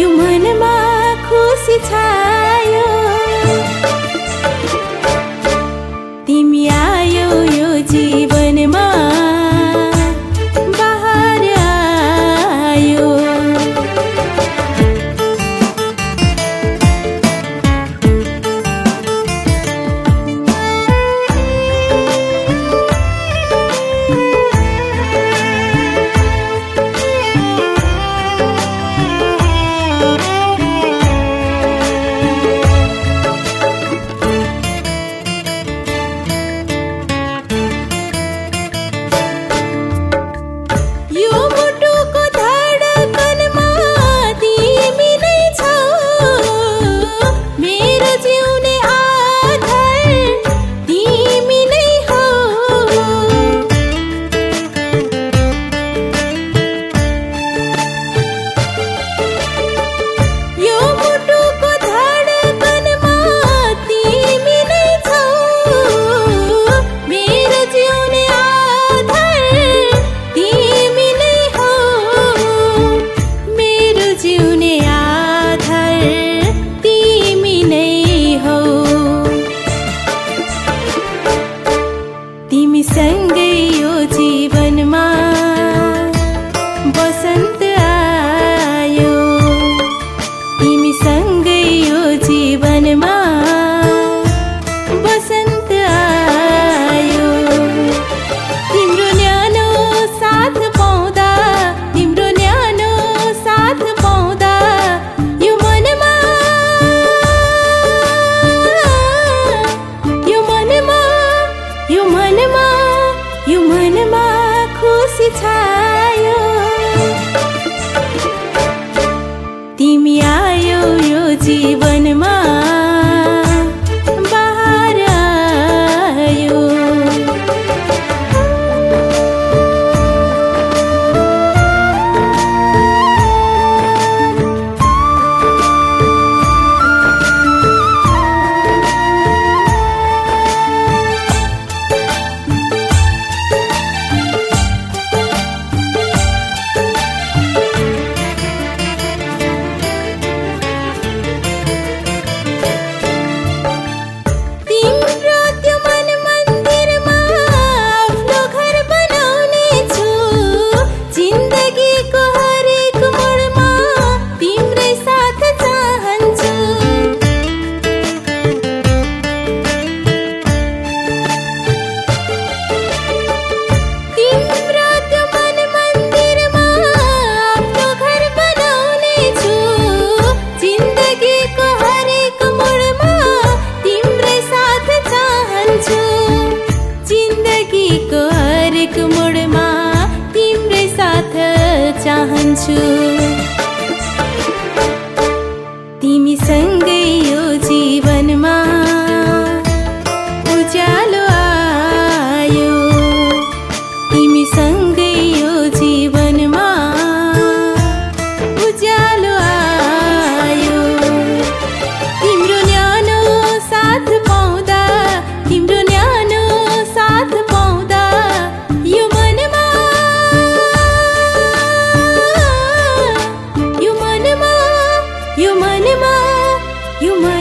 यो मनमा खुसी छायो। यो मनमा खुसी छ। को हरेक मोडमा तिम्रै साथ चाहन्छु You might